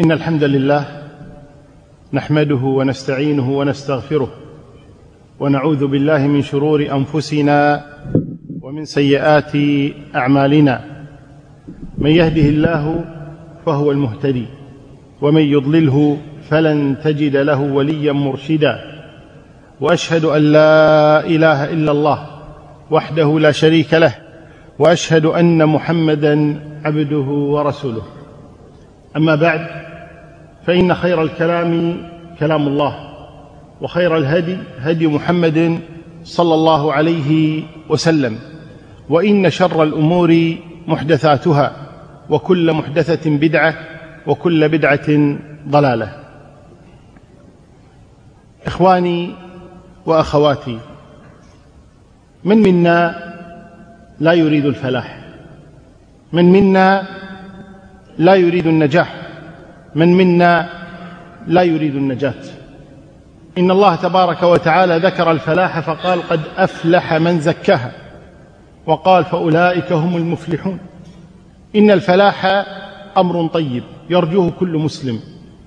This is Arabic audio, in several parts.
إن الحمد لله نحمده ونستعينه ونستغفره ونعوذ بالله من شرور أنفسنا ومن سيئات أعمالنا. من يهده الله فهو المهتدي ومن يضلله فلن تجد له وليا مرشدا. وأشهد أن لا إله إلا الله وحده لا شريك له وأشهد أن محمدا عبده ورسوله. أما بعد فإن خير الكلام كلام الله وخير الهدي هدي محمد صلى الله عليه وسلم وإن شر الأمور محدثاتها وكل محدثة بدعة وكل بدعة ضلالة. إخواني وأخواتي من منا لا يريد الفلاح؟ من منا لا يريد النجاح؟ من منا لا يريد النجاة. إن الله تبارك وتعالى ذكر الفلاح فقال قد أفلح من زكاها وقال فأولئك هم المفلحون. إن الفلاح أمر طيب يرجوه كل مسلم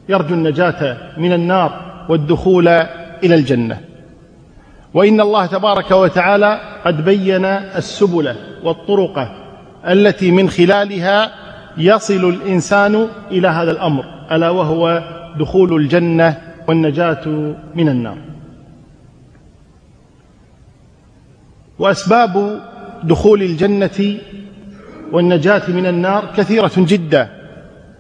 يرجو النجاة من النار والدخول إلى الجنة. وإن الله تبارك وتعالى قد بين السبل والطرق التي من خلالها يصل الإنسان إلى هذا الأمر. ألا وهو دخول الجنة والنجاة من النار. وأسباب دخول الجنة والنجاة من النار كثيرة جدا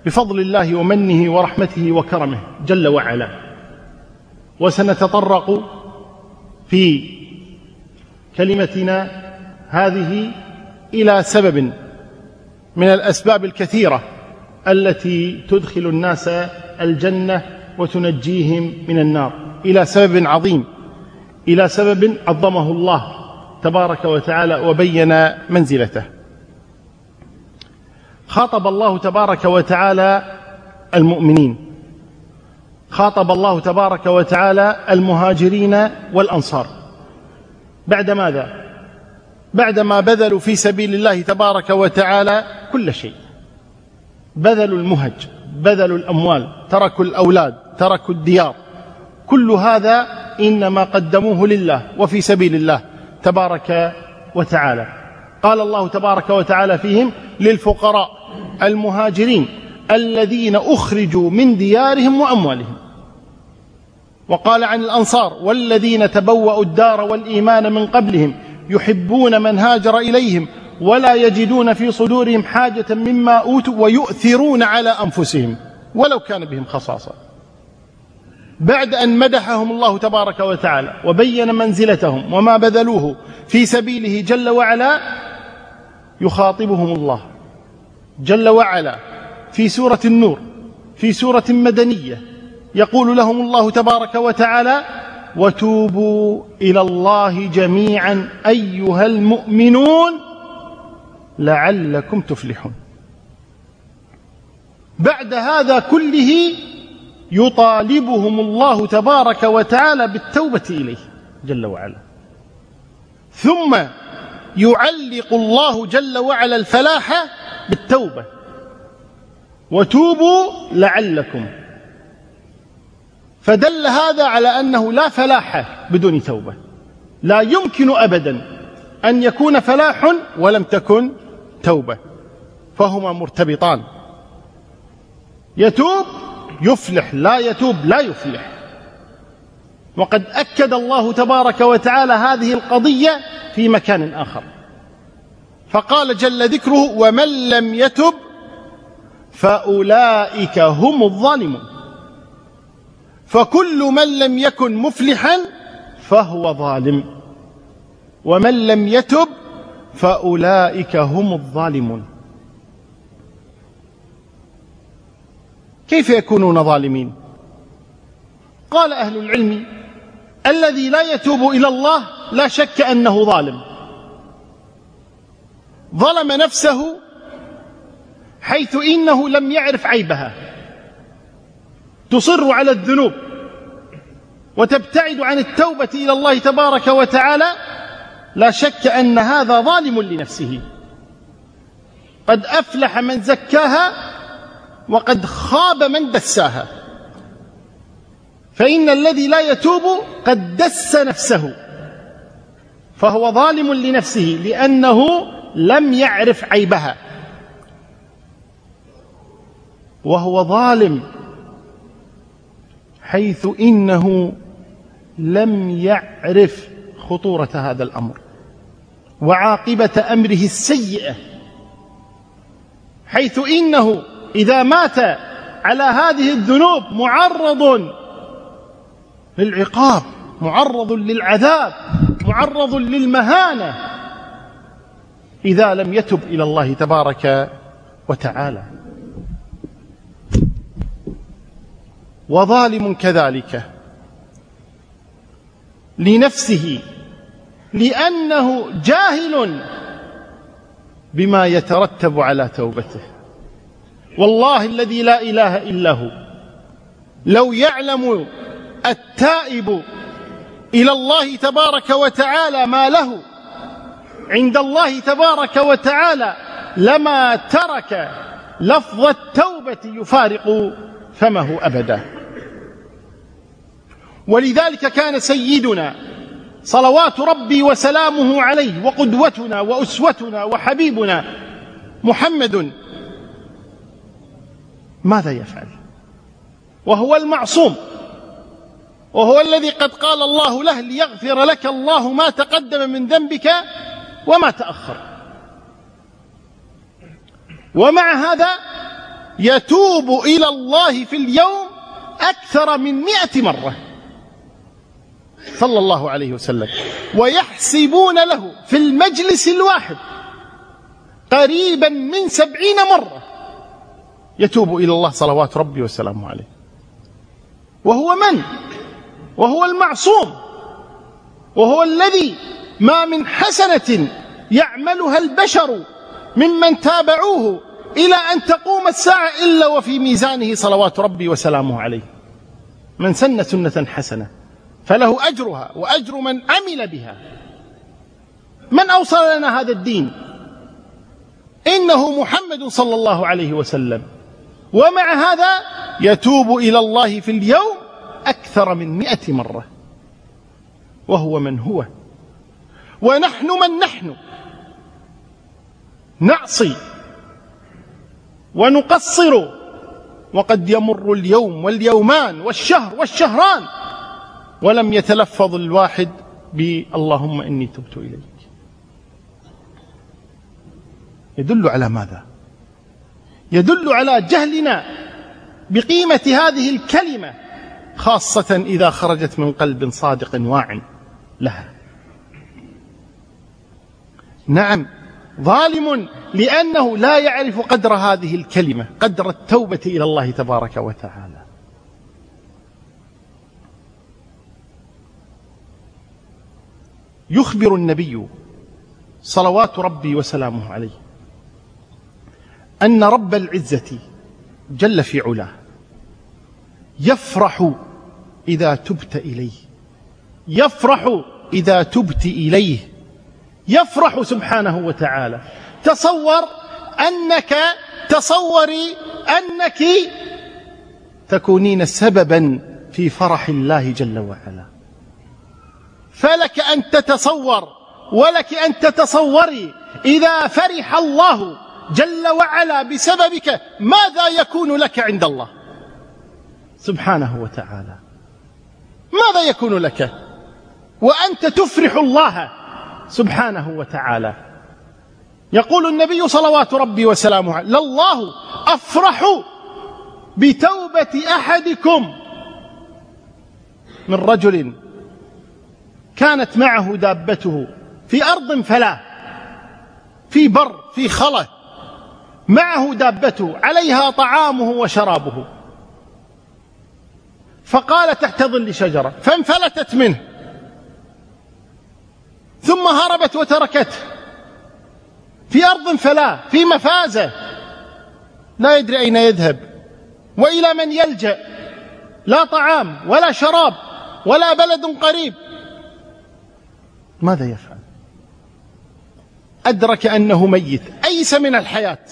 بفضل الله ومنه ورحمته وكرمه جل وعلا. وسنتطرق في كلمتنا هذه إلى سبب من الأسباب الكثيرة التي تدخل الناس الجنة وتنجيهم من النار. إلى سبب عظيم. إلى سبب عظمه الله تبارك وتعالى وبين منزلته. خاطب الله تبارك وتعالى المؤمنين. خاطب الله تبارك وتعالى المهاجرين والأنصار. بعد ماذا؟ بعدما بذلوا في سبيل الله تبارك وتعالى كل شيء. بذلوا المهج بذلوا الأموال تركوا الأولاد تركوا الديار. كل هذا إنما قدموه لله وفي سبيل الله تبارك وتعالى. قال الله تبارك وتعالى فيهم للفقراء المهاجرين الذين أخرجوا من ديارهم وأموالهم. وقال عن الأنصار والذين تبوأوا الدار والإيمان من قبلهم يحبون من هاجر إليهم ولا يجدون في صدورهم حاجة مما أوتوا ويؤثرون على أنفسهم ولو كان بهم خصاصة. بعد أن مدحهم الله تبارك وتعالى وبين منزلتهم وما بذلوه في سبيله جل وعلا يخاطبهم الله جل وعلا في سورة النور في سورة مدنية. يقول لهم الله تبارك وتعالى وتوبوا إلى الله جميعا أيها المؤمنون. لعلكم تفلحون. بعد هذا كله يطالبهم الله تبارك وتعالى بالتوبة إليه جل وعلا. ثم يعلق الله جل وعلا الفلاح بالتوبة. وتوبوا لعلكم. فدل هذا على أنه لا فلاح بدون توبة. لا يمكن ابدا أن يكون فلاح ولم تكن توبه فهما مرتبطان. يتوب يفلح لا يتوب لا يفلح. وقد أكد الله تبارك وتعالى هذه القضية في مكان آخر. فقال جل ذكره ومن لم يتب فأولئك هم الظالمون. فكل من لم يكن مفلحا فهو ظالم. ومن لم يتب فأولئك هم الظالمون. كيف يكونون ظالمين؟ قال أهل العلم الذي لا يتوب إلى الله لا شك أنه ظالم. ظلم نفسه حيث إنه لم يعرف عيبها. تصر على الذنوب وتبتعد عن التوبة إلى الله تبارك وتعالى لا شك أن هذا ظالم لنفسه. قد أفلح من زكاها وقد خاب من دساها. فإن الذي لا يتوب قد دس نفسه. فهو ظالم لنفسه لأنه لم يعرف عيبها. وهو ظالم حيث إنه لم يعرف خطورة هذا الأمر. وعاقبة أمره السيئة حيث إنه إذا مات على هذه الذنوب معرض للعقاب معرض للعذاب معرض للمهانة إذا لم يتب إلى الله تبارك وتعالى. وظالم كذلك لنفسه لأنه جاهل بما يترتب على توبته. والله الذي لا إله إلا هو. لو يعلم التائب إلى الله تبارك وتعالى ما له عند الله تبارك وتعالى لما ترك لفظ التوبة يفارق فمه أبدا. ولذلك كان سيدنا صلوات ربي وسلامه عليه وقدوتنا وأسوتنا وحبيبنا محمد. ماذا يفعل؟ وهو المعصوم. وهو الذي قد قال الله له ليغفر لك الله ما تقدم من ذنبك وما تأخر. ومع هذا يتوب إلى الله في اليوم أكثر من مئة مرة. صلى الله عليه وسلم. ويحسبون له في المجلس الواحد قريبا من سبعين مرة يتوب إلى الله صلوات ربي وسلامه عليه. وهو من؟ وهو المعصوم. وهو الذي ما من حسنة يعملها البشر ممن تابعوه إلى أن تقوم الساعة إلا وفي ميزانه صلوات ربي وسلامه عليه. من سن سنة حسنة. فله أجرها وأجر من عمل بها. من أوصل لنا هذا الدين؟ إنه محمد صلى الله عليه وسلم. ومع هذا يتوب إلى الله في اليوم أكثر من مئة مرة. وهو من هو. ونحن من نحن. نعصي. ونقصر. وقد يمر اليوم واليومان والشهر والشهران. ولم يتلفظ الواحد باللهم إني تبت إليك. يدل على ماذا؟ يدل على جهلنا بقيمة هذه الكلمة خاصة إذا خرجت من قلب صادق واع لها. نعم ظالم لأنه لا يعرف قدر هذه الكلمة قدر التوبة إلى الله تبارك وتعالى. يخبر النبي صلوات ربي وسلامه عليه أن رب العزة جل في علاه يفرح إذا تبت إليه يفرح إذا تبت إليه يفرح سبحانه وتعالى. تصور أنك تصوري أنك تكونين سببا في فرح الله جل وعلا. فلك أن تتصور ولك أن تتصوري. إذا فرح الله جل وعلا بسببك ماذا يكون لك عند الله؟ سبحانه وتعالى. ماذا يكون لك؟ وأنت تفرح الله سبحانه وتعالى. يقول النبي صلوات ربي وسلامه عليه لله أفرح بتوبة أحدكم من رجل كانت معه دابته في أرض فلا في بر في خلة معه دابته عليها طعامه وشرابه. فقال تحت ظل شجرة فانفلتت منه. ثم هربت وتركته. في أرض فلا في مفازة. لا يدري أين يذهب. وإلى من يلجأ. لا طعام ولا شراب ولا بلد قريب. ماذا يفعل؟ أدرك أنه ميت أيس من الحياة؟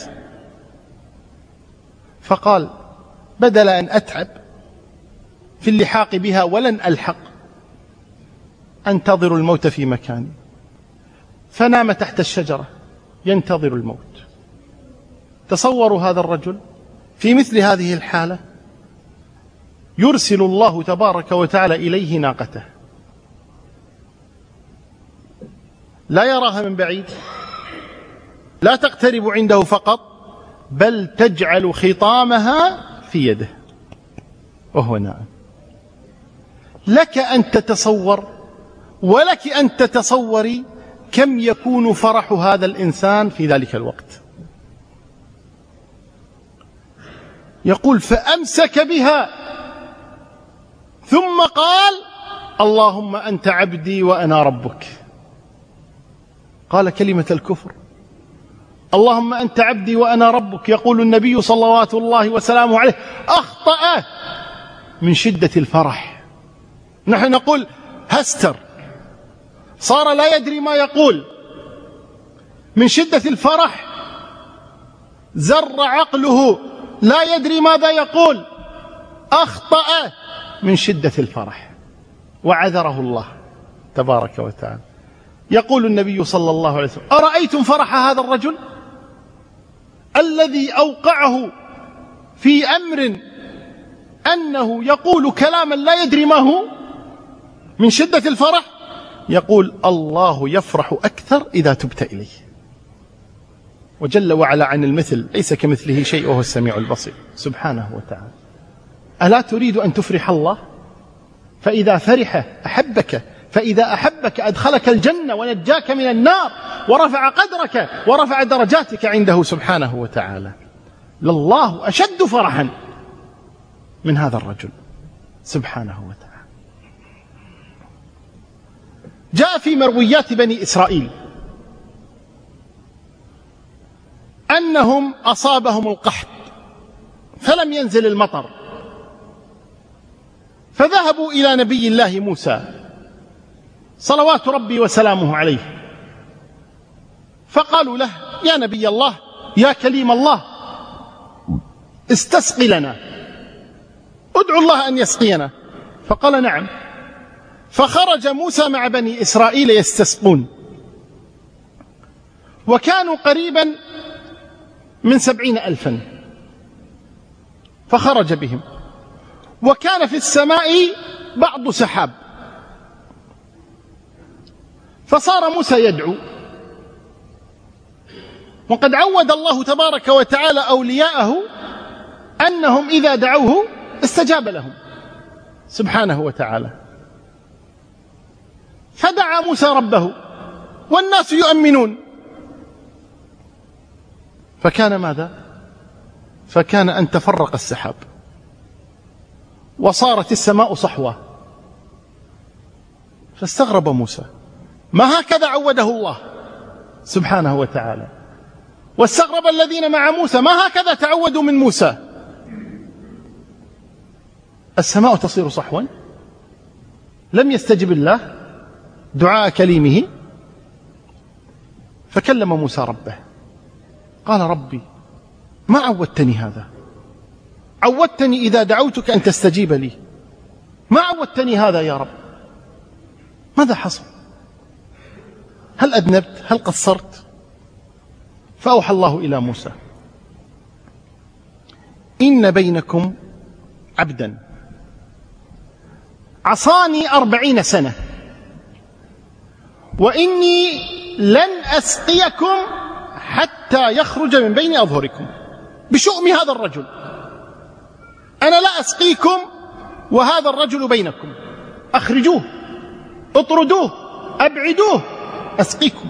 فقال بدل أن أتعب في اللحاق بها ولن ألحق أنتظر الموت في مكاني. فنام تحت الشجرة ينتظر الموت. تصوروا هذا الرجل في مثل هذه الحالة يرسل الله تبارك وتعالى إليه ناقته. لا يراها من بعيد. لا تقترب عنده فقط بل تجعل خطامها في يده. وهو نائم. لك أن تتصور ولك أن تتصوري كم يكون فرح هذا الإنسان في ذلك الوقت. يقول فأمسك بها. ثم قال اللهم أنت عبدي وأنا ربك. قال كلمة الكفر. اللهم أنت عبدي وأنا ربك يقول النبي صلوات الله وسلامه عليه. أخطأ من شدة الفرح. نحن نقول هستر. صار لا يدري ما يقول. من شدة الفرح زر عقله لا يدري ماذا يقول. أخطأ من شدة الفرح. وعذره الله تبارك وتعالى. يقول النبي صلى الله عليه وسلم أرأيتم فرح هذا الرجل؟ الذي أوقعه في أمر أنه يقول كلاما لا يدري ما هو؟ من شدة الفرح؟ يقول الله يفرح أكثر إذا تبت إليه. وجل وعلا عن المثل ليس كمثله شيء وهو السميع البصير. سبحانه وتعالى. ألا تريد أن تفرح الله؟ فإذا فرح أحبك فإذا أحبك أدخلك الجنة ونجاك من النار ورفع قدرك ورفع درجاتك عنده سبحانه وتعالى. لله أشد فرحا من هذا الرجل. سبحانه وتعالى. جاء في مرويات بني إسرائيل أنهم أصابهم القحط فلم ينزل المطر فذهبوا إلى نبي الله موسى صلوات ربي وسلامه عليه. فقالوا له يا نبي الله يا كليم الله استسقي لنا ادعو الله أن يسقينا. فقال نعم. فخرج موسى مع بني إسرائيل يستسقون. وكانوا قريبا من سبعين ألفا. فخرج بهم. وكان في السماء بعض سحاب. فصار موسى يدعو. وقد عود الله تبارك وتعالى أولياءه أنهم إذا دعوه استجاب لهم سبحانه وتعالى. فدعا موسى ربه والناس يؤمنون. فكان ماذا؟ فكان أن تفرق السحاب. وصارت السماء صحوة. فاستغرب موسى. ما هكذا عوده الله سبحانه وتعالى. واستغرب الذين مع موسى ما هكذا تعودوا من موسى؟ السماء تصير صحوا؟ لم يستجب الله دعاء كليمه؟ فكلم موسى ربه. قال ربي ما عودتني هذا؟ عودتني إذا دعوتك أن تستجيب لي. ما عودتني هذا يا رب؟ ماذا حصل؟ هل أذنبت؟ هل قصرت فأوحى الله إلى موسى. إن بينكم عبدا. عصاني أربعين سنة. وإني لن أسقيكم حتى يخرج من بين أظهركم. بشؤم هذا الرجل. أنا لا أسقيكم وهذا الرجل بينكم. أخرجوه. اطردوه. أبعدوه. أسقيكم.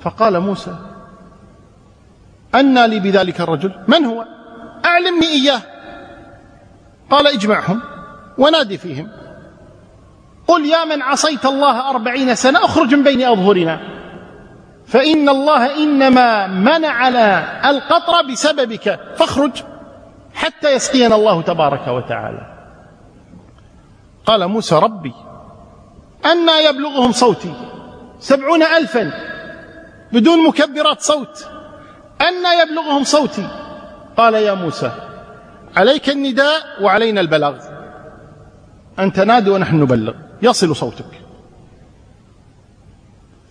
فقال موسى أنى لي بذلك الرجل. من هو؟ أعلمني إياه. قال اجمعهم ونادي فيهم. قل يا من عصيت الله أربعين سنة أخرج من بين أظهرنا. فإن الله إنما منعنا القطر بسببك فاخرج حتى يسقينا الله تبارك وتعالى. قال موسى ربي أنا يبلغهم صوتي. سبعون ألفا. بدون مكبرات صوت. أن يبلغهم صوتي. قال يا موسى عليك النداء وعلينا البلاغ. أنت نادي ونحن نبلغ. يصل صوتك.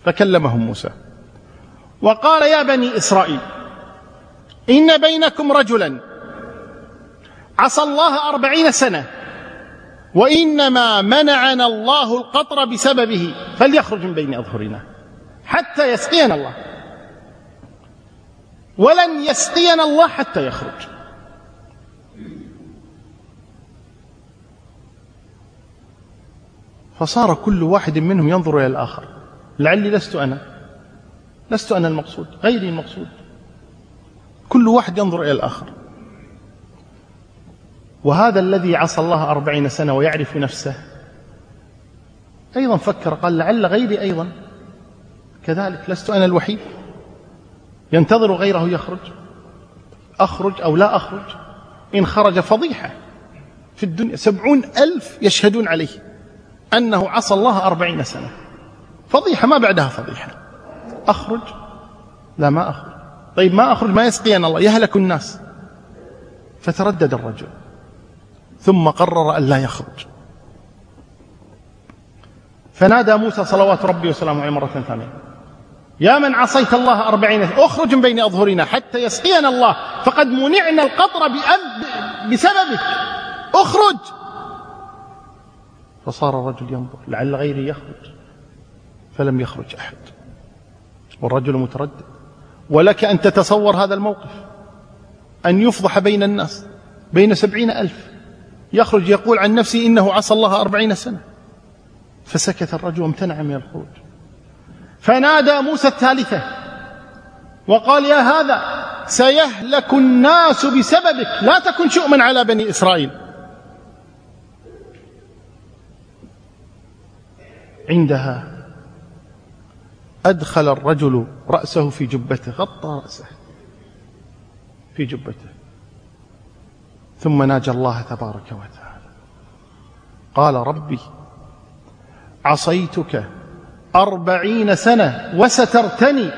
فكلمهم موسى. وقال يا بني إسرائيل إن بينكم رجلا. عصى الله أربعين سنة. وإنما منعنا الله القطر بسببه. فليخرج من بين أظهرنا حتى يسقينا الله. ولن يسقينا الله حتى يخرج. فصار كل واحد منهم ينظر إلى الآخر. لعلي لست أنا. لست أنا المقصود. غيري المقصود. كل واحد ينظر إلى الآخر. وهذا الذي عصى الله أربعين سنة ويعرف نفسه. أيضا فكر قال لعل غيري أيضا. كذلك لست أنا الوحيد. ينتظر غيره يخرج. أخرج أو لا أخرج. إن خرج فضيحة. في الدنيا سبعون ألف يشهدون عليه أنه عصى الله أربعين سنة. فضيحة ما بعدها فضيحة. أخرج؟ لا ما أخرج. طيب ما أخرج؟ ما يسقينا الله. يهلك الناس. فتردد الرجل. ثم قرر أن لا يخرج. فنادى موسى صلوات ربي وسلامه عليه مرة ثانية. يا من عصيت الله أربعين أخرج من بين أظهرنا حتى يسقينا الله. فقد منعنا القطر بسببك. أخرج. فصار الرجل ينظر. لعل غيري يخرج. فلم يخرج أحد. والرجل متردد. ولك أن تتصور هذا الموقف. أن يفضح بين الناس. بين سبعين ألف. يخرج يقول عن نفسه إنه عصى الله أربعين سنة. فسكت الرجل وامتنع من الخروج. فنادى موسى الثالثة وقال يا هذا سيهلك الناس بسببك. لا تكن شؤما على بني إسرائيل. عندها أدخل الرجل رأسه في جبته غطى رأسه في جبته. ثم ناجى الله تبارك وتعالى. قال ربي عصيتك أربعين سنة وسترتني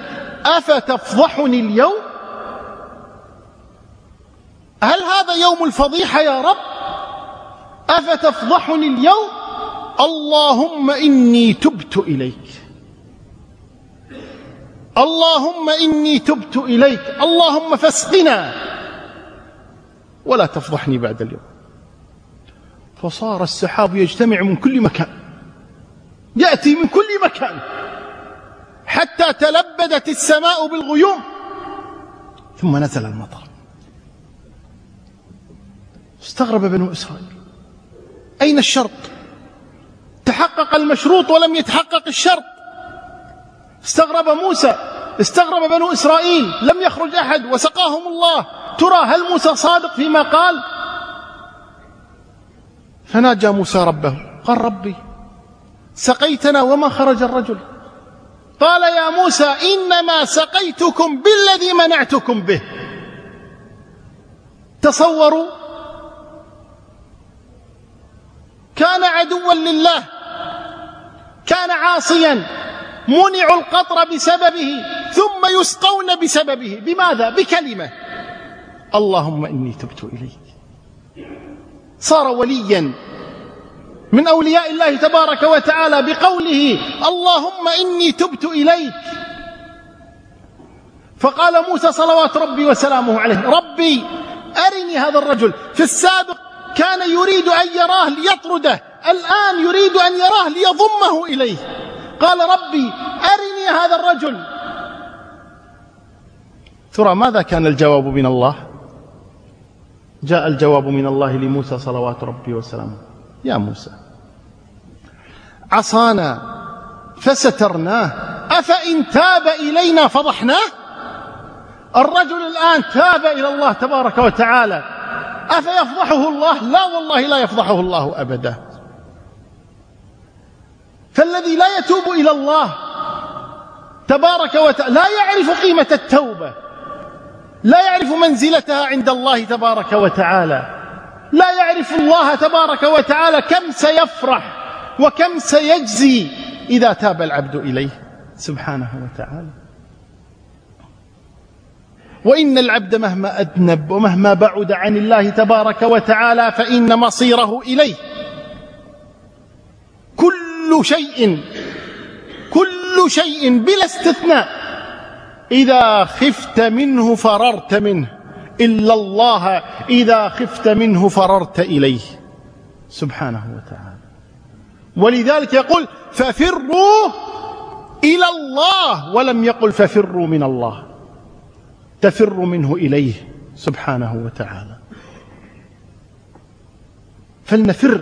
أفتفضحني اليوم؟ هل هذا يوم الفضيحة يا رب؟ أفتفضحني اليوم؟ اللهم إني تبت إليك. اللهم إني تبت إليك. اللهم فاسقنا ولا تفضحني بعد اليوم. فصار السحاب يجتمع من كل مكان. يأتي من كل مكان. حتى تلبدت السماء بالغيوم. ثم نزل المطر. استغرب بنو إسرائيل. أين الشرط تحقق المشروط ولم يتحقق الشرط. استغرب موسى. استغرب بنو إسرائيل. لم يخرج أحد. وسقاهم الله. ترى هل موسى صادق فيما قال؟ فناجى موسى ربه قال ربي سقيتنا وما خرج الرجل. قال يا موسى إنما سقيتكم بالذي منعتكم به. تصوروا؟ كان عدوا لله كان عاصيا منعوا القطر بسببه ثم يسقون بسببه. بماذا؟ بكلمة. اللهم إني تبت إليك. صار وليا من أولياء الله تبارك وتعالى بقوله اللهم إني تبت إليك. فقال موسى صلوات ربي وسلامه عليه ربي أرني هذا الرجل. في السابق كان يريد أن يراه ليطرده الآن يريد أن يراه ليضمه إليه. قال ربي أرني هذا الرجل. ترى ماذا كان الجواب من الله؟ جاء الجواب من الله لموسى صلوات ربي وسلامه. يا موسى عصانا فسترناه أفإن تاب إلينا فضحناه؟ الرجل الآن تاب إلى الله تبارك وتعالى أفيفضحه الله؟ لا والله لا يفضحه الله أبدا. فالذي لا يتوب إلى الله تبارك وتعالى لا يعرف قيمة التوبة. لا يعرف منزلتها عند الله تبارك وتعالى. لا يعرف الله تبارك وتعالى كم سيفرح وكم سيجزي إذا تاب العبد إليه سبحانه وتعالى. وإن العبد مهما أذنب ومهما بعد عن الله تبارك وتعالى فإن مصيره إليه. كل شيء كل شيء بلا استثناء إذا خفت منه فررت منه. إلا الله إذا خفت منه فررت إليه. سبحانه وتعالى. ولذلك يقول ففروا إلى الله ولم يقل ففروا من الله. تفر منه إليه سبحانه وتعالى. فلنفر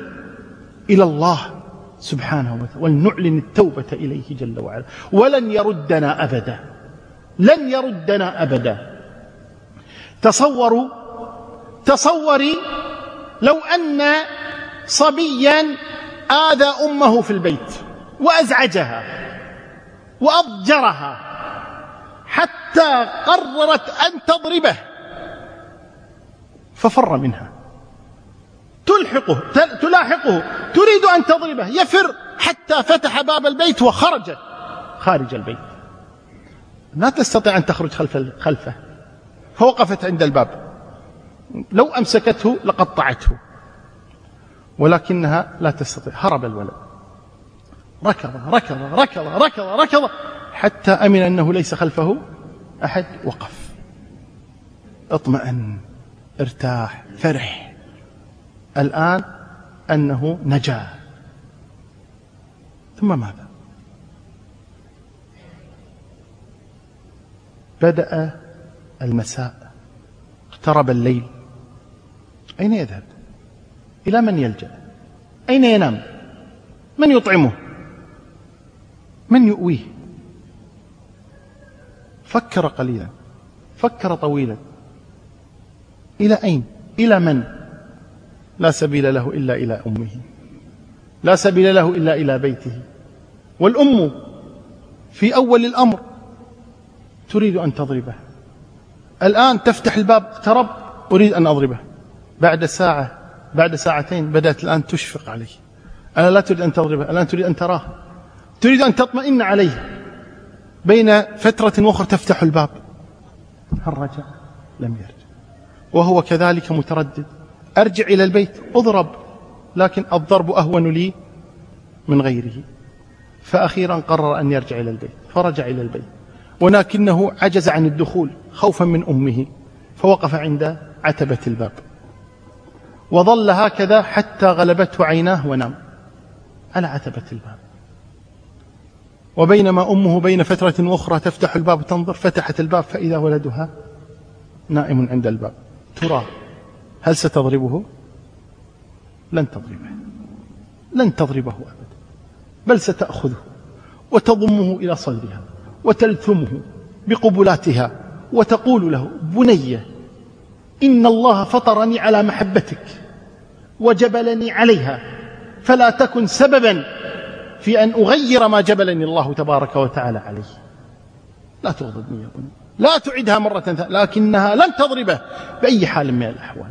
إلى الله سبحانه وتعالى ولنعلن التوبة إليه جل وعلا. ولن يردنا أبدا. لن يردنا أبدا. تصوروا تصوري لو أن صبيا آذى أمه في البيت وأزعجها وأضجرها حتى قررت أن تضربه ففر منها. تلحقه تلاحقه تريد أن تضربه يفر حتى فتح باب البيت وخرج خارج البيت. لا تستطيع أن تخرج خلف خلفه. فوقفت عند الباب. لو أمسكته لقطعته ولكنها لا تستطيع. هرب الولد. ركض ركض ركض ركض ركض. حتى أمن أنه ليس خلفه أحد وقف. اطمأن ارتاح فرح. الآن أنه نجا. ثم ماذا بدأ المساء. اقترب الليل. أين يذهب؟ إلى من يلجأ؟ أين ينام؟ من يطعمه؟ من يؤويه؟ فكر قليلا. فكر طويلا. إلى أين؟ إلى من؟ لا سبيل له إلا إلى أمه. لا سبيل له إلا إلى بيته. والأم في أول الأمر تريد أن تضربه. الآن تفتح الباب اقترب أريد أن أضربه. بعد ساعة بعد ساعتين بدأت الآن تشفق عليه. أنا لا تريد أن تضربه الآن تريد أن تراه. تريد أن تطمئن عليه. بين فترة أخرى تفتح الباب. هل رجع لم يرجع. وهو كذلك متردد. أرجع إلى البيت أضرب. لكن الضرب أهون لي من غيره. فأخيرا قرر أن يرجع إلى البيت. فرجع إلى البيت. ولكنه عجز عن الدخول خوفا من أمه فوقف عند عتبة الباب. وظل هكذا حتى غلبته عيناه ونام على عتبة الباب. وبينما أمه بين فترة أخرى تفتح الباب وتنظر فتحت الباب فإذا ولدها نائم عند الباب. ترى هل ستضربه؟ لن تضربه. لن تضربه أبدا بل ستأخذه وتضمه إلى صدرها. وتلثمه بقبلاتها وتقول له بني إن الله فطرني على محبتك وجبلني عليها فلا تكن سببا في أن أغير ما جبلني الله تبارك وتعالى عليه. لا تغضبني يا بني لا تعدها مرة ثانية لكنها لن تضربه بأي حال من الأحوال.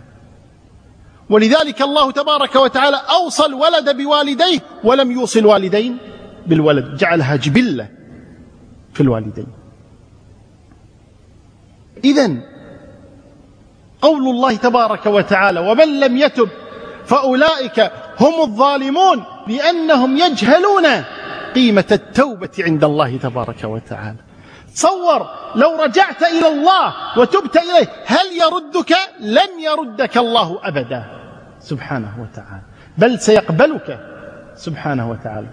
ولذلك الله تبارك وتعالى أوصى الولد بوالديه ولم يوصي الوالدين بالولد جعلها جبلة. في الوالدين. إذا قول الله تبارك وتعالى ومن لم يتب فأولئك هم الظالمون لأنهم يجهلون قيمة التوبة عند الله تبارك وتعالى. تصور لو رجعت إلى الله وتبت إليه هل يردك؟ لن يردك الله أبدا. سبحانه وتعالى. بل سيقبلك. سبحانه وتعالى.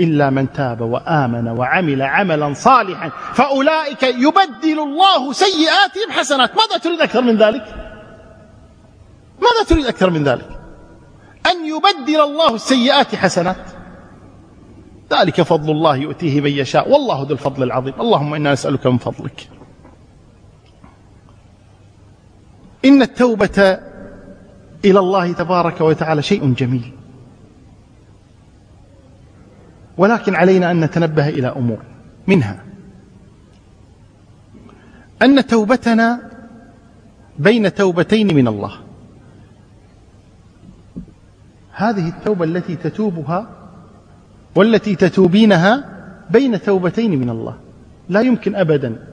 إلا من تاب وآمن وعمل عملا صالحا. فأولئك يبدل الله سيئاتهم حسنات. ماذا تريد أكثر من ذلك؟ ماذا تريد أكثر من ذلك؟ أن يبدل الله السيئات حسنات. ذلك فضل الله يؤتيه من يشاء. والله ذو الفضل العظيم. اللهم إنا نسألك من فضلك. إن التوبة إلى الله تبارك وتعالى شيء جميل. ولكن علينا أن نتنبه إلى أمور منها. أن توبتنا بين توبتين من الله. هذه التوبة التي تتوبها والتي تتوبينها بين توبتين من الله. لا يمكن أبدا.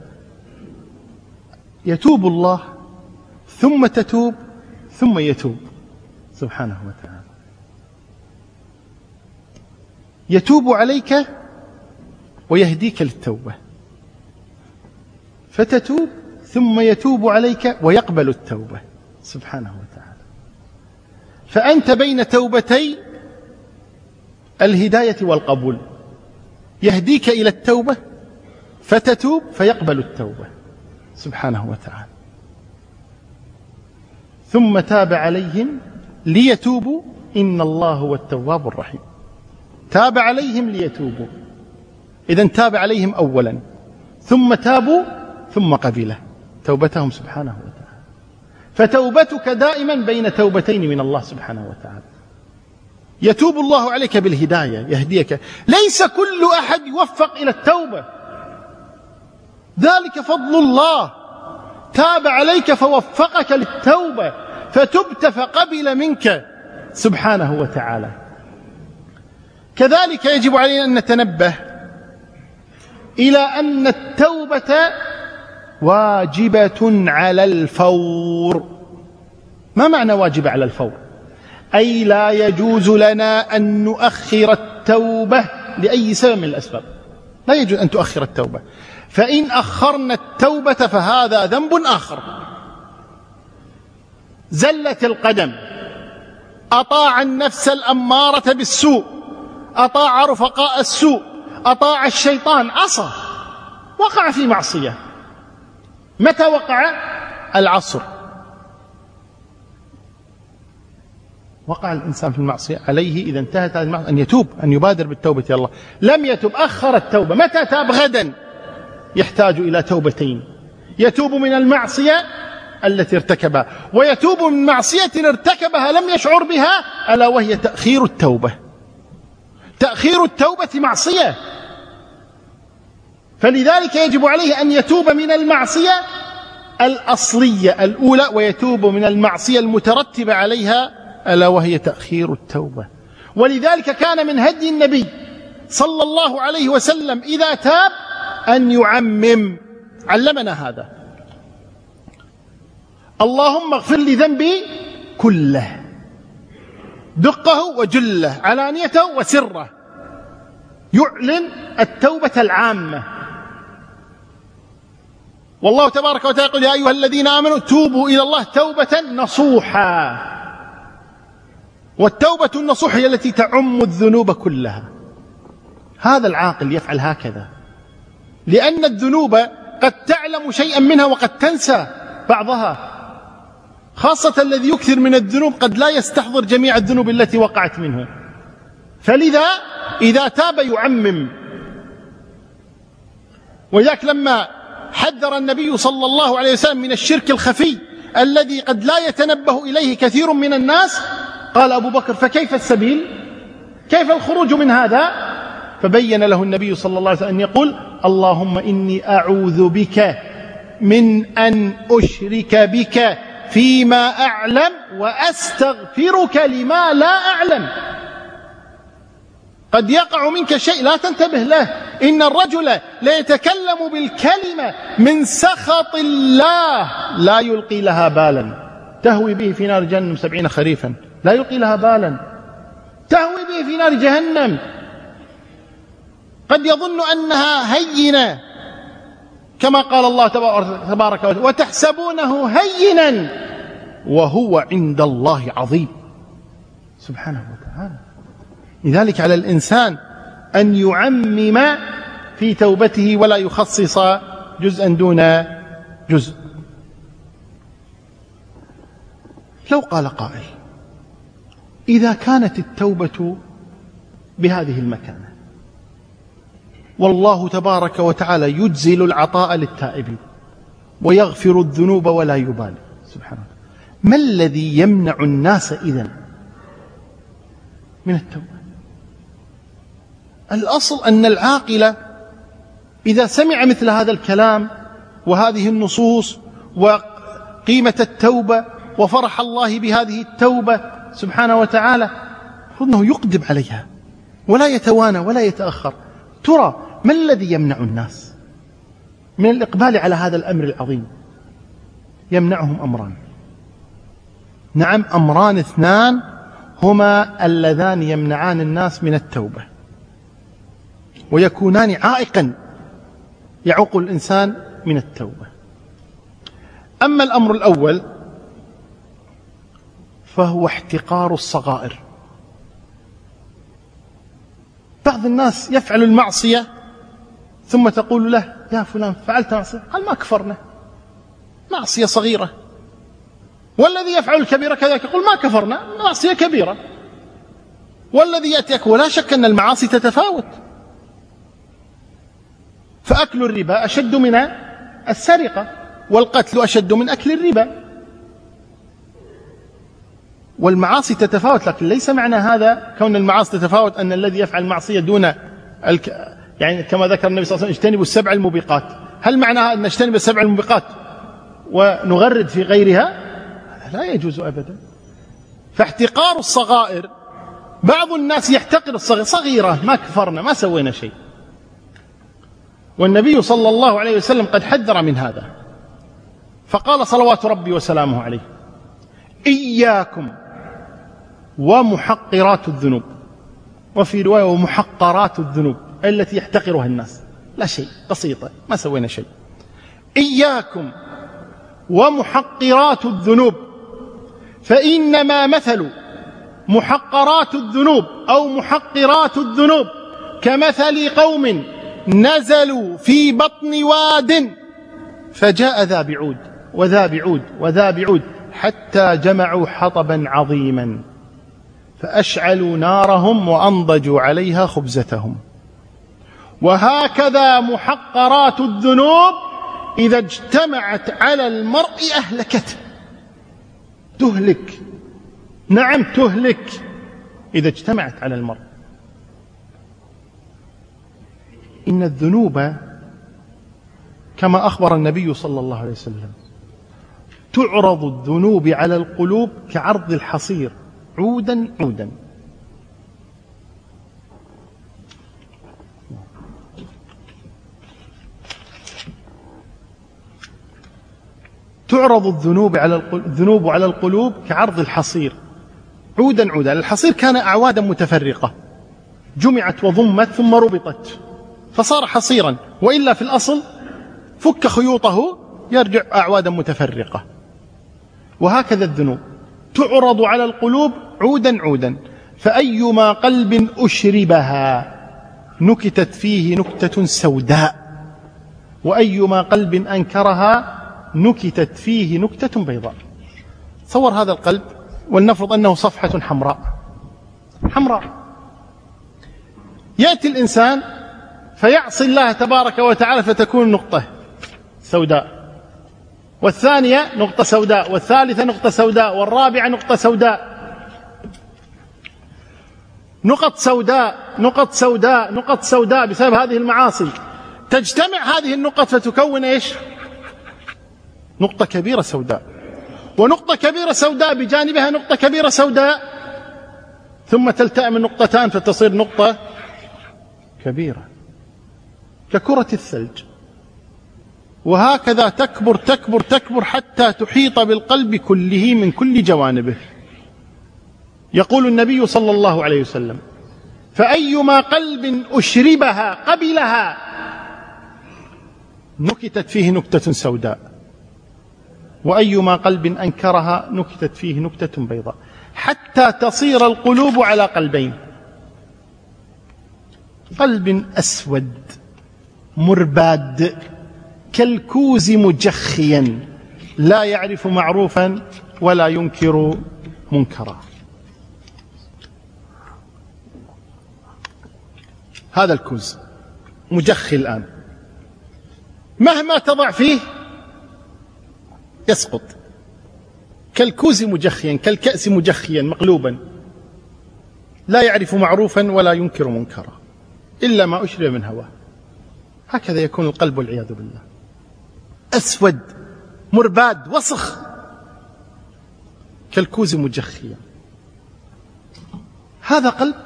يتوب الله ثم تتوب ثم يتوب. سبحانه وتعالى. يتوب عليك ويهديك للتوبة. فتتوب ثم يتوب عليك ويقبل التوبة. سبحانه وتعالى. فأنت بين توبتي الهداية والقبول. يهديك إلى التوبة فتتوب فيقبل التوبة. سبحانه وتعالى. ثم تاب عليهم ليتوبوا إن الله هو التواب الرحيم. تاب عليهم ليتوبوا. إذا تاب عليهم أولا ثم تابوا ثم قبله. توبتهم سبحانه وتعالى. فتوبتك دائما بين توبتين من الله سبحانه وتعالى. يتوب الله عليك بالهداية يهديك. ليس كل أحد يوفق إلى التوبة. ذلك فضل الله. تاب عليك فوفقك للتوبة. فتبت فقبل منك سبحانه وتعالى. كذلك يجب علينا أن نتنبه إلى أن التوبة واجبة على الفور. ما معنى واجب على الفور؟ أي لا يجوز لنا أن نؤخر التوبة لأي سبب من الأسباب. لا يجوز أن تؤخر التوبة. فإن أخرنا التوبة فهذا ذنب آخر. زلت القدم أطاع النفس الأمارة بالسوء. أطاع رفقاء السوء أطاع الشيطان عصى. وقع في معصية. متى وقع؟ العصر. وقع الإنسان في المعصية عليه إذا انتهت هذه المعصية أن يتوب أن يبادر بالتوبة إلى الله. لم يتوب أخر التوبة. متى تاب؟ غدا. يحتاج إلى توبتين. يتوب من المعصية التي ارتكبها. ويتوب من معصية ارتكبها لم يشعر بها ألا وهي تأخير التوبة. تأخير التوبة معصية. فلذلك يجب عليه أن يتوب من المعصية الأصلية الأولى ويتوب من المعصية المترتبة عليها ألا وهي تأخير التوبة. ولذلك كان من هدي النبي صلى الله عليه وسلم إذا تاب أن يعمم. علمنا هذا. اللهم اغفر لي ذنبي كله. دقه وجله علانيته وسره. يعلن التوبة العامة. والله تبارك وتعالى يقول يا أيها الذين آمنوا توبوا إلى الله توبة نصوحا. والتوبة النصوح هي التي تعم الذنوب كلها. هذا العاقل يفعل هكذا. لأن الذنوب قد تعلم شيئا منها وقد تنسى بعضها. خاصة الذي يكثر من الذنوب قد لا يستحضر جميع الذنوب التي وقعت منه. فلذا إذا تاب يعمم. وذاك لما حذر النبي صلى الله عليه وسلم من الشرك الخفي الذي قد لا يتنبه إليه كثير من الناس قال أبو بكر فكيف السبيل؟ كيف الخروج من هذا؟ فبين له النبي صلى الله عليه وسلم أن يقول اللهم إني أعوذ بك من أن أشرك بك فيما أعلم وأستغفرك لما لا أعلم. قد يقع منك شيء لا تنتبه له. إن الرجل ليتكلم بالكلمة من سخط الله لا يلقي لها بالا. تهوي به في نار جهنم سبعين خريفا. لا يلقي لها بالا. تهوي به في نار جهنم. قد يظن أنها هينة. كما قال الله تبارك وتعالى وتحسبونه هينا وهو عند الله عظيم. سبحانه وتعالى. لذلك على الإنسان أن يعمم في توبته ولا يخصص جزءا دون جزء. لو قال قائل إذا كانت التوبة بهذه المكانة والله تبارك وتعالى يجزل العطاء للتائبين ويغفر الذنوب ولا يبالي. سبحانه ما الذي يمنع الناس إذن من التوبة؟ الأصل أن العاقل إذا سمع مثل هذا الكلام وهذه النصوص وقيمة التوبة وفرح الله بهذه التوبة سبحانه وتعالى أنه يقدم عليها ولا يتوانى ولا يتأخر. ترى ما الذي يمنع الناس من الإقبال على هذا الأمر العظيم؟ يمنعهم أمران. نعم أمران اثنان هما اللذان يمنعان الناس من التوبة. ويكونان عائقا يعوق الإنسان من التوبة. أما الأمر الأول فهو احتقار الصغائر. بعض الناس يفعل المعصية ثم تقول له يا فلان فعلت معصية. قال ما كفرنا. معصية صغيرة. والذي يفعل الكبيرة كذلك يقول ما كفرنا معصية كبيرة. والذي يأتيك. ولا شك أن المعاصي تتفاوت. فأكل الربا أشد من السرقة والقتل أشد من أكل الربا. والمعاصي تتفاوت لكن ليس معنى هذا كون المعاصي تتفاوت أن الذي يفعل معصية دون الك... يعني كما ذكر النبي صلى الله عليه وسلم اجتنبوا السبع الموبقات. هل معناها أن نجتنب السبع الموبقات ونغرد في غيرها؟ لا يجوز أبدا. فاحتقار الصغائر بعض الناس يحتقر الصغير صغيرة ما كفرنا ما سوينا شيء. والنبي صلى الله عليه وسلم قد حذر من هذا. فقال صلوات ربي وسلامه عليه إياكم ومحقرات الذنوب. وفي رواية ومحقرات الذنوب التي يحتقرها الناس. لا شيء بسيطة ما سوينا شيء. إياكم ومحقرات الذنوب. فإنما مثل محقرات الذنوب أو محقرات الذنوب كمثل قوم نزلوا في بطن واد فجاء ذا بعود وذا بعود وذا بعود حتى جمعوا حطبا عظيما. فأشعلوا نارهم وأنضجوا عليها خبزتهم. وهكذا محقرات الذنوب إذا اجتمعت على المرء أهلكته. تهلك. نعم تهلك. إذا اجتمعت على المرء. إن الذنوب كما أخبر النبي صلى الله عليه وسلم تعرض الذنوب على القلوب كعرض الحصير. عودا عودا. تعرض الذنوب على الذنوب على القلوب كعرض الحصير. عودا عودا. الحصير كان أعوادا متفرقة. جمعت وضمت ثم ربطت. فصار حصيرا. وإلا في الأصل فك خيوطه يرجع أعوادا متفرقة. وهكذا الذنوب. تعرض على القلوب عودا عودا فأيما قلب أشربها نكتت فيه نكتة سوداء وأيما قلب أنكرها نكتت فيه نكتة بيضاء. تصور هذا القلب ولنفرض أنه صفحة حمراء. حمراء. يأتي الإنسان فيعصي الله تبارك وتعالى فتكون نقطة سوداء. والثانية نقطة سوداء والثالثة نقطة سوداء والرابعة نقطة سوداء. نقط سوداء نقط سوداء نقط سوداء بسبب هذه المعاصي. تجتمع هذه النقط فتكون إيش؟ نقطة كبيرة سوداء. ونقطة كبيرة سوداء بجانبها نقطة كبيرة سوداء. ثم تلتئم النقطتان فتصير نقطة كبيرة. ككرة الثلج. وهكذا تكبر تكبر تكبر حتى تحيط بالقلب كله من كل جوانبه. يقول النبي صلى الله عليه وسلم فأيما قلب أشربها قبلها نكتت فيه نكتة سوداء وأيما قلب أنكرها نكتت فيه نكتة بيضاء. حتى تصير القلوب على قلبين. قلب أسود مرباد كالكوز مجخيا لا يعرف معروفا ولا ينكر منكرا. هذا الكوز مجخي الآن. مهما تضع فيه يسقط. كالكوز مجخيا كالكأس مجخيا مقلوبا لا يعرف معروفا ولا ينكر منكرا إلا ما أشرب من هواه. هكذا يكون القلب والعياذ بالله. أسود مرباد وسخ. كالكوز مجخيا هذا قلب؟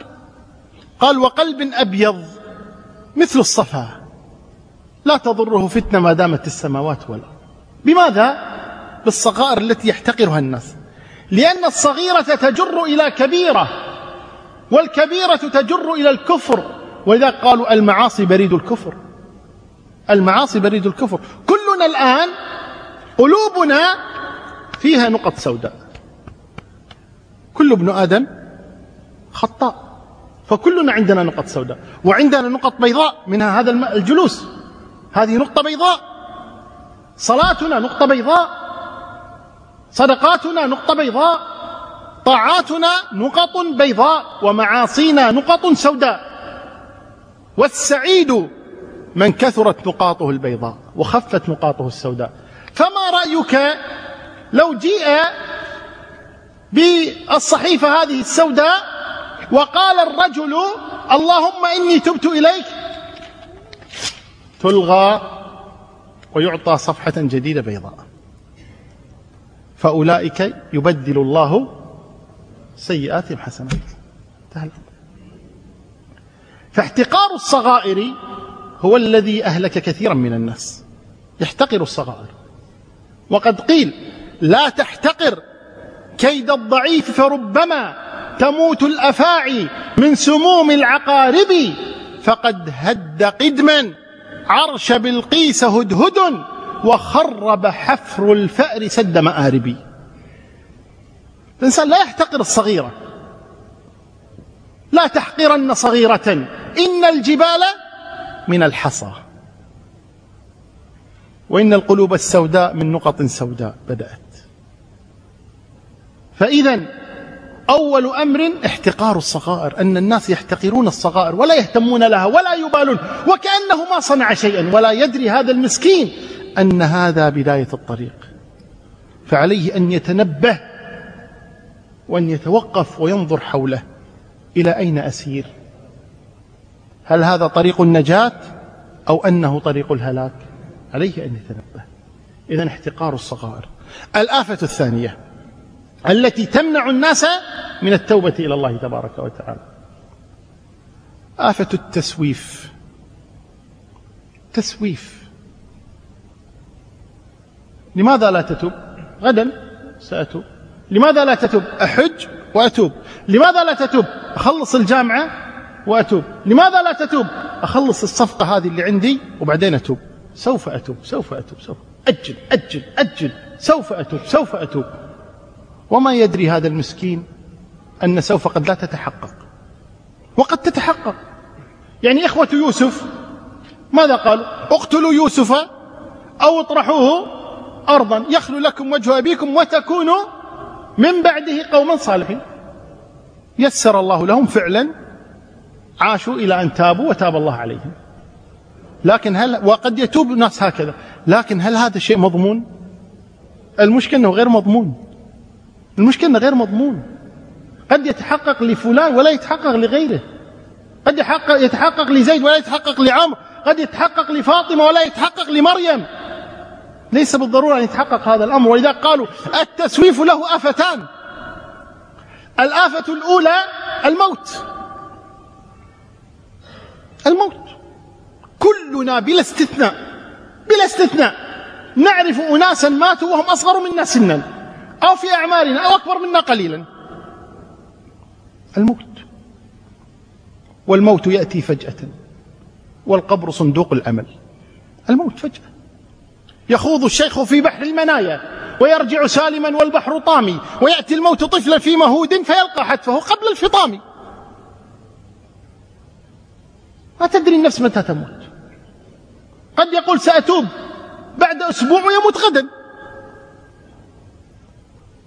قال وقلب أبيض مثل الصفا. لا تضره فتنة ما دامت السماوات والأرض. بماذا؟ بالصغائر التي يحتقرها الناس. لأن الصغيرة تجر إلى كبيرة والكبيرة تجر إلى الكفر. ولذا قالوا المعاصي بريد الكفر. المعاصي بريد الكفر. كلنا الآن قلوبنا فيها نقط سوداء. كل ابن آدم خطاء. فكلنا عندنا نقط سوداء. وعندنا نقط بيضاء منها هذا الجلوس. هذه نقطة بيضاء. صلاتنا نقطة بيضاء. صدقاتنا نقطة بيضاء. طاعاتنا نقط بيضاء. ومعاصينا نقط سوداء. والسعيد من كثرت نقاطه البيضاء وخفت نقاطه السوداء. فما رأيك لو جيء بالصحيفة هذه السوداء وقال الرجل اللهم إني تبت إليك؟ تلغى ويعطى صفحة جديدة بيضاء. فأولئك يبدل الله سيئاتهم حسنات. انتهى فاحتقار الصغائر هو الذي أهلك كثيرا من الناس. يحتقر الصغائر. وقد قيل لا تحتقر كيد الضعيف فربما تموت الأفاعي من سموم العقارب. فقد هد قدما عرش بلقيس هدهد وخرب حفر الفأر سد مآربي. الإنسان لا يحتقر الصغيرة. لا تحقرن صغيرة. إن الجبال من الحصى. وإن القلوب السوداء من نقط سوداء بدأت. فإذا أول أمر احتقار الصغائر أن الناس يحتقرون الصغائر ولا يهتمون لها ولا يبالون وكأنه ما صنع شيئا ولا يدري هذا المسكين أن هذا بداية الطريق. فعليه أن يتنبه وأن يتوقف وينظر حوله إلى أين أسير. هل هذا طريق النجاة أو أنه طريق الهلاك؟ عليه أن يتنبه. إذا احتقار الصغائر. الآفة الثانية التي تمنع الناس من التوبة إلى الله تبارك وتعالى. آفة التسويف. تسويف. لماذا لا تتوب؟ غدا سأتوب. لماذا لا تتوب؟ أحج وأتوب. لماذا لا تتوب؟ أخلص الجامعة وأتوب. لماذا لا تتوب؟ أخلص الصفقة هذه اللي عندي وبعدين أتوب. سوف أتوب سوف أتوب سوف. أجل أجل أجل. سوف أتوب سوف أتوب. وما يدري هذا المسكين أن سوف قد لا تتحقق. وقد تتحقق. يعني إخوة يوسف ماذا قالوا اقتلوا يوسف أو اطرحوه أرضا. يخلو لكم وجه أبيكم وتكونوا من بعده قوما صالحين. يسر الله لهم فعلا عاشوا إلى أن تابوا وتاب الله عليهم. لكن هل وقد يتوب الناس هكذا. لكن هل هذا شيء مضمون؟ المشكلة أنه غير مضمون. المشكلة أنه غير مضمون. قد يتحقق لفلان ولا يتحقق لغيره. قد يحقق يتحقق لزيد ولا يتحقق لعمر قد يتحقق لفاطمة ولا يتحقق لمريم. ليس بالضرورة أن يتحقق هذا الأمر. ولذا قالوا التسويف له آفتان. الآفة الأولى الموت. الموت. كلنا بلا استثناء بلا استثناء نعرف أناسا ماتوا وهم أصغر منا سنا أو في أعمارنا أو أكبر منا قليلا. الموت. والموت يأتي فجأة والقبر صندوق الأمل. الموت فجأة. يخوض الشيخ في بحر المنايا ويرجع سالما والبحر طامي ويأتي الموت طفلا في مهود فيلقى حتفه قبل الفطام. ما تدري النفس متى تموت؟ قد يقول سأتوب بعد أسبوع ويموت غدا.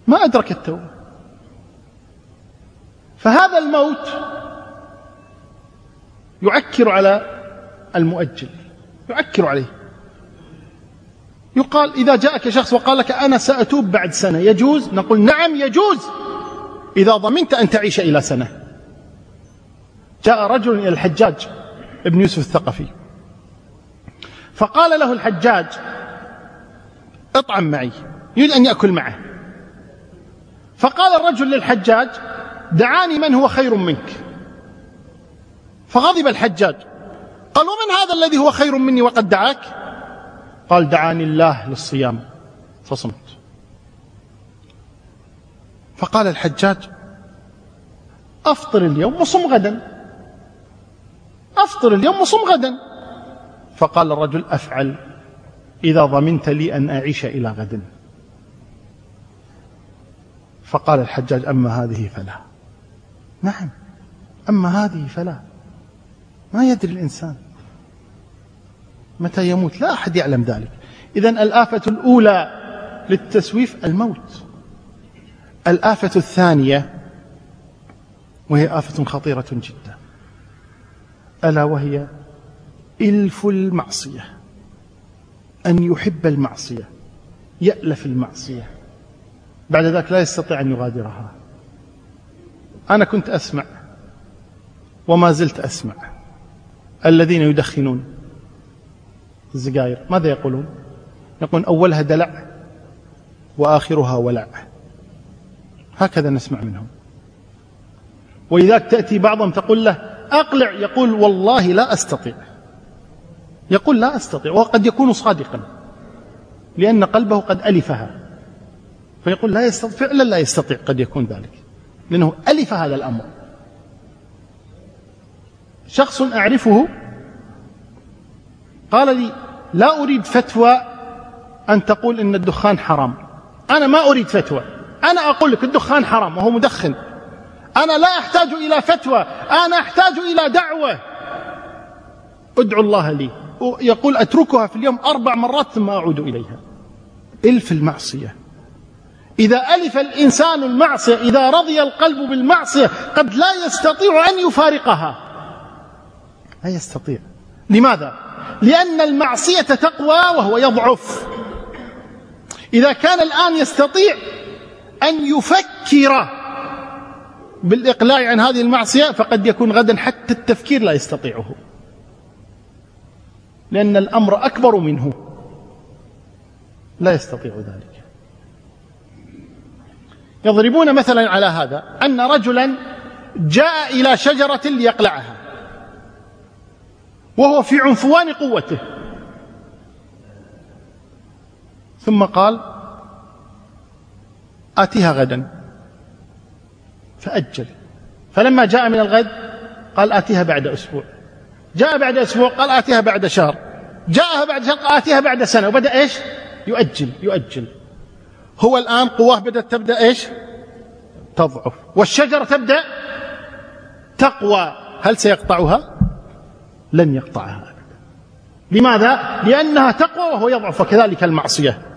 ما أدرك التوبة. فهذا الموت يعكر على المؤجل يعكر عليه. يقال إذا جاءك شخص وقال لك أنا سأتوب بعد سنة يجوز؟ نقول نعم يجوز. إذا ضمنت أن تعيش إلى سنة. جاء رجل إلى الحجاج. ابن يوسف الثقفي. فقال له الحجاج اطعم معي يريد أن يأكل معه. فقال الرجل للحجاج دعاني من هو خير منك. فغضب الحجاج قال ومن هذا الذي هو خير مني وقد دعاك؟ قال دعاني الله للصيام. فصمت. فقال الحجاج أفطر اليوم وصم غدا. أفطر اليوم وصم غدا. فقال الرجل أفعل. إذا ضمنت لي أن أعيش إلى غد. فقال الحجاج أما هذه فلا. نعم أما هذه فلا. ما يدري الإنسان متى يموت. لا أحد يعلم ذلك. إذا الآفة الأولى للتسويف الموت. الآفة الثانية وهي آفة خطيرة جدا. ألا وهي إلف المعصية أن يحب المعصية يألف المعصية. بعد ذلك لا يستطيع أن يغادرها. أنا كنت أسمع وما زلت أسمع الذين يدخنون الزقاير ماذا يقولون؟ يقولون أولها دلع وآخرها ولع. هكذا نسمع منهم. ولذلك تأتي بعضهم تقول له أقلع يقول والله لا أستطيع. يقول لا أستطيع وقد يكون صادقا لأن قلبه قد ألفها. فيقول لا يستطيع فعلا لا يستطيع قد يكون ذلك لأنه ألف هذا الأمر. شخص أعرفه قال لي لا أريد فتوى أن تقول إن الدخان حرام. أنا ما أريد فتوى أنا أقول لك الدخان حرام وهو مدخن. أنا لا أحتاج إلى فتوى أنا أحتاج إلى دعوة. ادعو الله لي. يقول أتركها في اليوم أربع مرات ثم أعود إليها. إلف المعصية. إذا ألف الإنسان المعصية إذا رضي القلب بالمعصية قد لا يستطيع أن يفارقها. لا يستطيع. لماذا؟ لأن المعصية تقوى وهو يضعف. إذا كان الآن يستطيع أن يفكر بالإقلاع عن هذه المعصية فقد يكون غدا حتى التفكير لا يستطيعه. لأن الأمر أكبر منه. لا يستطيع ذلك. يضربون مثلا على هذا أن رجلا جاء إلى شجرة ليقلعها. وهو في عنفوان قوته. ثم قال آتيها غدا. فأجل. فلما جاء من الغد قال آتيها بعد أسبوع. جاء بعد أسبوع قال آتيها بعد شهر. جاءها بعد شهر قال آتيها بعد سنة. وبدأ إيش؟ يؤجل يؤجل. هو الآن قواه بدأت تبدأ إيش؟ تضعف. والشجرة تبدأ تقوى. هل سيقطعها؟ لن يقطعها أبدا. لماذا؟ لأنها تقوى وهو يضعف. وكذلك المعصية.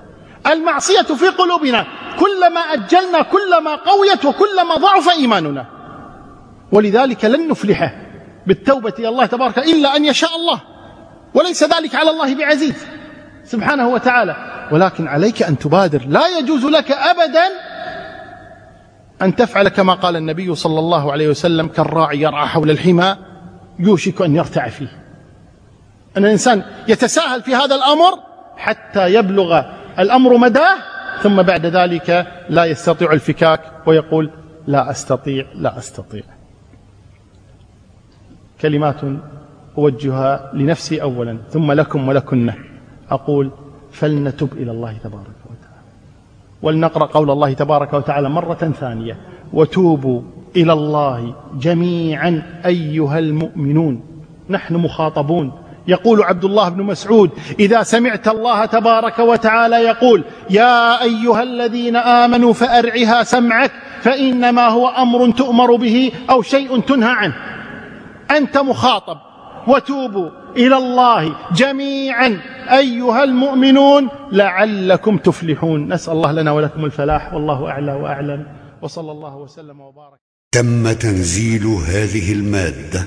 المعصية في قلوبنا. كلما أجلنا كلما قويت وكلما ضعف إيماننا. ولذلك لن نفلح بالتوبة إلى الله تبارك إلا أن يشاء الله. وليس ذلك على الله بعزيز سبحانه وتعالى. ولكن عليك أن تبادر. لا يجوز لك أبدا أن تفعل كما قال النبي صلى الله عليه وسلم كالراعي يرعى حول الحمى يوشك أن يرتع فيه. أن الإنسان يتساهل في هذا الأمر حتى يبلغ الأمر مداه ثم بعد ذلك لا يستطيع الفكاك ويقول لا أستطيع لا أستطيع. كلمات أوجهها لنفسي أولا ثم لكم ولكن أقول فلنتب إلى الله تبارك وتعالى. ولنقرأ قول الله تبارك وتعالى مرة ثانية وتوبوا إلى الله جميعا أيها المؤمنون. نحن مخاطبون. يقول عبد الله بن مسعود إذا سمعت الله تبارك وتعالى يقول يا أيها الذين آمنوا فأرعها سمعك فإنما هو أمر تؤمر به أو شيء تنهى عنه. أنت مخاطب وتوبوا إلى الله جميعا. أيها المؤمنون لعلكم تفلحون. نسأل الله لنا ولكم الفلاح والله أعلى وأعلم. وصلى الله وسلم وبارك. تم تنزيل هذه المادة.